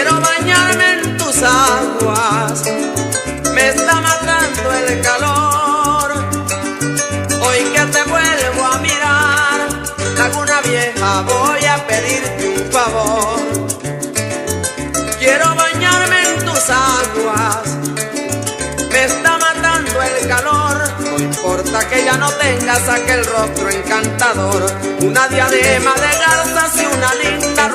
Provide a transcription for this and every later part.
Quiero bañarme en tus aguas, me está matando el calor. Hoy que te vuelvo a mirar, laguna vieja, voy a pedirte un favor. Quiero bañarme en tus aguas, me está matando el calor. No importa que ya no tengas aquel rostro encantador, una diadema de garzas y una linda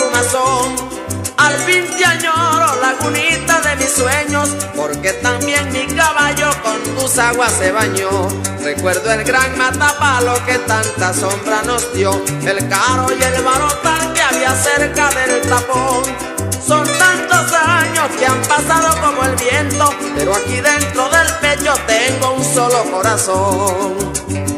porque también mi caballo con tus aguas se bañó. Recuerdo el gran matapalo que tanta sombra nos dio, el caro y el barotal que había cerca del tapón. Son tantos años que han pasado como el viento, pero aquí dentro del pecho tengo un solo corazón.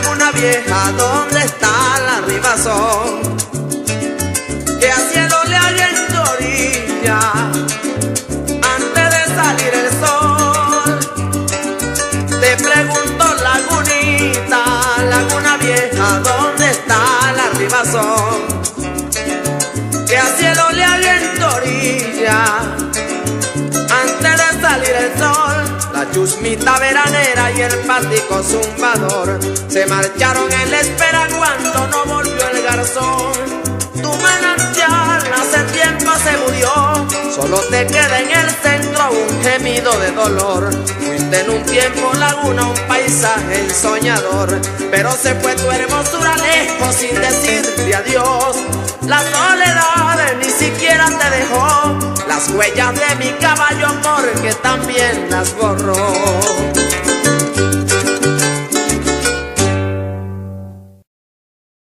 Laguna vieja, ¿dónde está la ribazón? Que a cielo le haga en tu orilla, antes de salir el sol. Te pregunto, lagunita, laguna vieja, ¿dónde está la ribazón? Que a cielo le haga en tu orilla, antes de salir el sol. La chusmita veranera y el pático zumbador se marcharon en la espera cuando no volvió el garzón. Tu manantial hace tiempo se murió, solo te queda en el centro un gemido de dolor. Fuiste en un tiempo laguna, un paisaje ensoñador, pero se fue tu hermosura lejos sin decirte adiós. La soledad ni siquiera te dejó las huellas de mi caballo porque también las borró.